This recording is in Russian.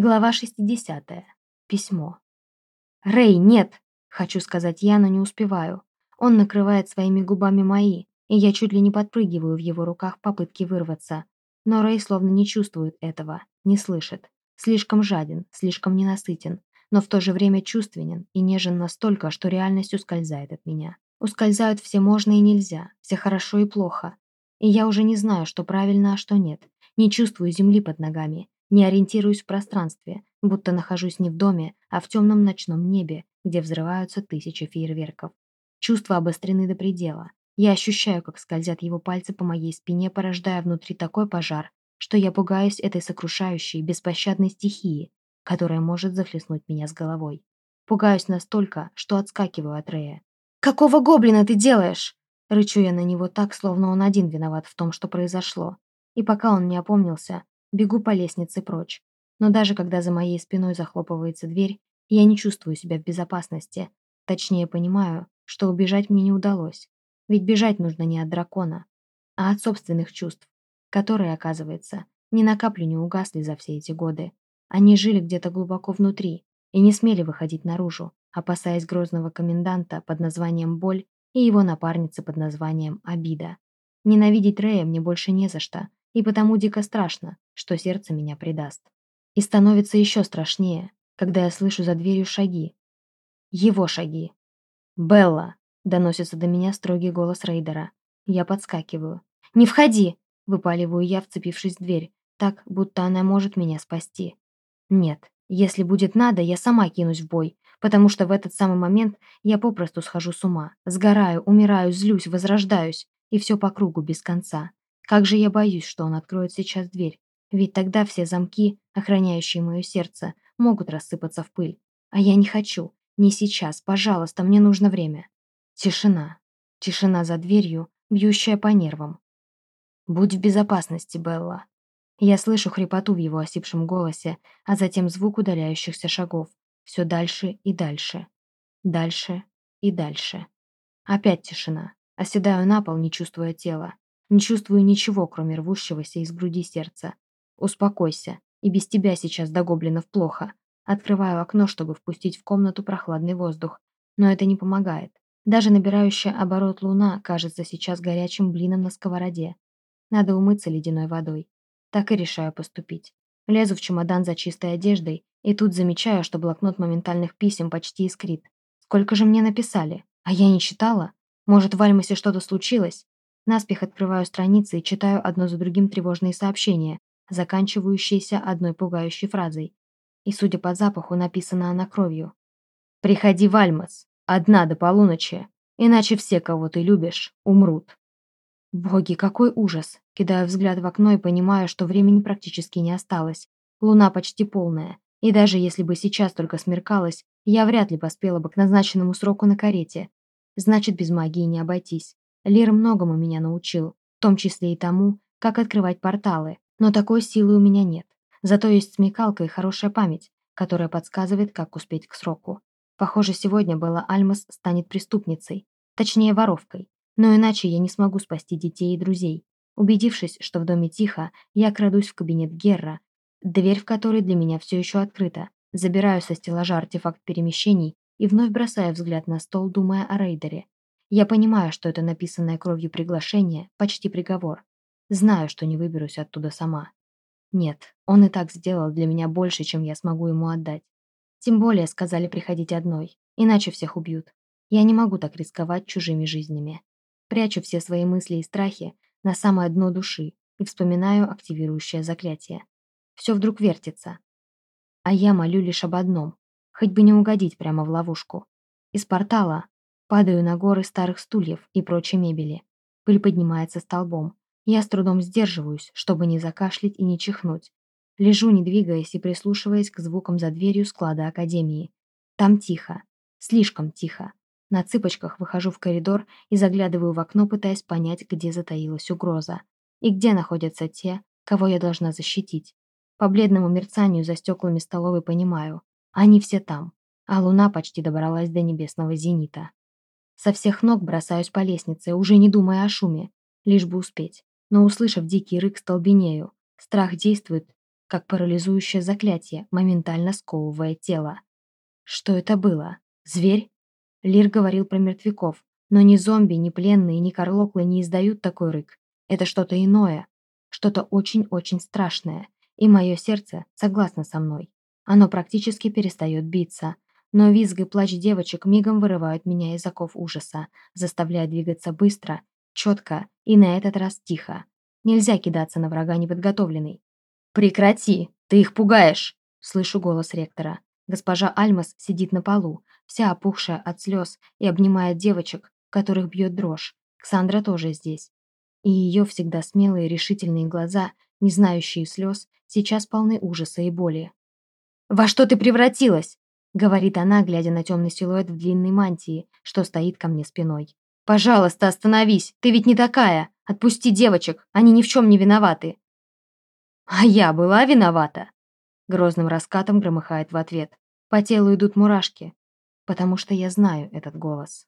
Глава 60. Письмо. «Рэй, нет!» – хочу сказать я, но не успеваю. Он накрывает своими губами мои, и я чуть ли не подпрыгиваю в его руках в попытке вырваться. Но Рэй словно не чувствует этого, не слышит. Слишком жаден, слишком ненасытен, но в то же время чувственен и нежен настолько, что реальность ускользает от меня. Ускользают все можно и нельзя, все хорошо и плохо. И я уже не знаю, что правильно, а что нет. Не чувствую земли под ногами, не ориентируюсь в пространстве, будто нахожусь не в доме, а в темном ночном небе, где взрываются тысячи фейерверков. Чувства обострены до предела. Я ощущаю, как скользят его пальцы по моей спине, порождая внутри такой пожар, что я пугаюсь этой сокрушающей, беспощадной стихии, которая может захлестнуть меня с головой. Пугаюсь настолько, что отскакиваю от Рея. «Какого гоблина ты делаешь?» Рычу я на него так, словно он один виноват в том, что произошло. И пока он не опомнился, Бегу по лестнице прочь. Но даже когда за моей спиной захлопывается дверь, я не чувствую себя в безопасности. Точнее, понимаю, что убежать мне не удалось. Ведь бежать нужно не от дракона, а от собственных чувств, которые, оказывается, ни на каплю не угасли за все эти годы. Они жили где-то глубоко внутри и не смели выходить наружу, опасаясь грозного коменданта под названием «Боль» и его напарницы под названием «Обида». Ненавидеть Рея мне больше не за что, и потому дико страшно, что сердце меня предаст. И становится еще страшнее, когда я слышу за дверью шаги. Его шаги. «Белла!» — доносится до меня строгий голос рейдера. Я подскакиваю. «Не входи!» — выпаливаю я, вцепившись в дверь, так, будто она может меня спасти. Нет, если будет надо, я сама кинусь в бой, потому что в этот самый момент я попросту схожу с ума, сгораю, умираю, злюсь, возрождаюсь, и все по кругу без конца. Как же я боюсь, что он откроет сейчас дверь, ведь тогда все замки, охраняющие мое сердце, могут рассыпаться в пыль. А я не хочу. Не сейчас, пожалуйста, мне нужно время. Тишина. Тишина за дверью, бьющая по нервам. Будь в безопасности, Белла. Я слышу хрипоту в его осипшем голосе, а затем звук удаляющихся шагов. Все дальше и дальше. Дальше и дальше. Опять тишина. Оседаю на пол, не чувствуя тела. Не чувствую ничего, кроме рвущегося из груди сердца. Успокойся. И без тебя сейчас до гоблинов плохо. Открываю окно, чтобы впустить в комнату прохладный воздух. Но это не помогает. Даже набирающая оборот луна кажется сейчас горячим блином на сковороде. Надо умыться ледяной водой. Так и решаю поступить. Лезу в чемодан за чистой одеждой, и тут замечаю, что блокнот моментальных писем почти искрит. Сколько же мне написали? А я не читала? Может, в Альмасе что-то случилось? Наспех открываю страницы и читаю одно за другим тревожные сообщения, заканчивающиеся одной пугающей фразой. И, судя по запаху, написана она кровью. «Приходи в Альмас, одна до полуночи, иначе все, кого ты любишь, умрут». Боги, какой ужас! Кидаю взгляд в окно и понимаю, что времени практически не осталось. Луна почти полная, и даже если бы сейчас только смеркалось, я вряд ли поспела бы к назначенному сроку на карете. Значит, без магии не обойтись. Лир многому меня научил, в том числе и тому, как открывать порталы, но такой силы у меня нет. Зато есть смекалка и хорошая память, которая подсказывает, как успеть к сроку. Похоже, сегодня Белла Альмас станет преступницей, точнее воровкой, но иначе я не смогу спасти детей и друзей. Убедившись, что в доме тихо, я крадусь в кабинет Герра, дверь в который для меня все еще открыта, забираю со стеллажа артефакт перемещений и вновь бросаю взгляд на стол, думая о рейдере. Я понимаю, что это написанное кровью приглашение – почти приговор. Знаю, что не выберусь оттуда сама. Нет, он и так сделал для меня больше, чем я смогу ему отдать. Тем более сказали приходить одной, иначе всех убьют. Я не могу так рисковать чужими жизнями. Прячу все свои мысли и страхи на самое дно души и вспоминаю активирующее заклятие. Все вдруг вертится. А я молю лишь об одном, хоть бы не угодить прямо в ловушку. Из портала Падаю на горы старых стульев и прочей мебели. Пыль поднимается столбом. Я с трудом сдерживаюсь, чтобы не закашлять и не чихнуть. Лежу, не двигаясь и прислушиваясь к звукам за дверью склада Академии. Там тихо. Слишком тихо. На цыпочках выхожу в коридор и заглядываю в окно, пытаясь понять, где затаилась угроза. И где находятся те, кого я должна защитить. По бледному мерцанию за стеклами столовой понимаю. Они все там. А луна почти добралась до небесного зенита. Со всех ног бросаюсь по лестнице, уже не думая о шуме, лишь бы успеть. Но, услышав дикий рык, столбенею. Страх действует как парализующее заклятие, моментально сковывая тело. Что это было? Зверь? Лир говорил про мертвяков, но ни зомби, ни пленные, ни карлоклы не издают такой рык. Это что-то иное, что-то очень-очень страшное, и мое сердце согласно со мной. Оно практически перестает биться, но визг и плач девочек мигом вырывают меня из оков ужаса, заставляя двигаться быстро, четко и на этот раз тихо. Нельзя кидаться на врага неподготовленный. «Прекрати! Ты их пугаешь!» Слышу голос ректора. Госпожа Альмас сидит на полу, вся опухшая от слез и обнимает девочек, которых бьет дрожь. Ксандра тоже здесь. И ее всегда смелые решительные глаза, не знающие слез, сейчас полны ужаса и боли. «Во что ты превратилась?» — говорит она, глядя на темный силуэт в длинной мантии, что стоит ко мне спиной. «Пожалуйста, остановись! Ты ведь не такая! Отпусти девочек! Они ни в чем не виноваты!» «А я была виновата!» Грозным раскатом громыхает в ответ. По телу идут мурашки, потому что я знаю этот голос.